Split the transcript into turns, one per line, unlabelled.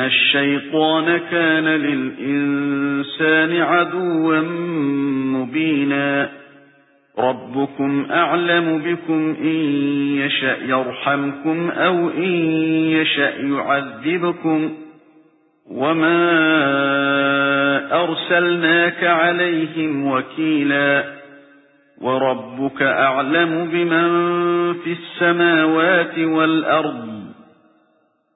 الشَّيْطَانَ كَانَ لِلْإِنسَانِ عَدُوًّا مُّبِينًا رَبُّكُمْ أَعْلَمُ بِكُمْ إِن يَشَأْ يَرْحَمْكُمْ أَوْ إِن يَشَأْ يُعَذِّبْكُمْ وَمَا أَرْسَلْنَاكَ عَلَيْهِمْ وَكِيلًا وَرَبُّكَ أَعْلَمُ بِمَن فِي السَّمَاوَاتِ وَالْأَرْضِ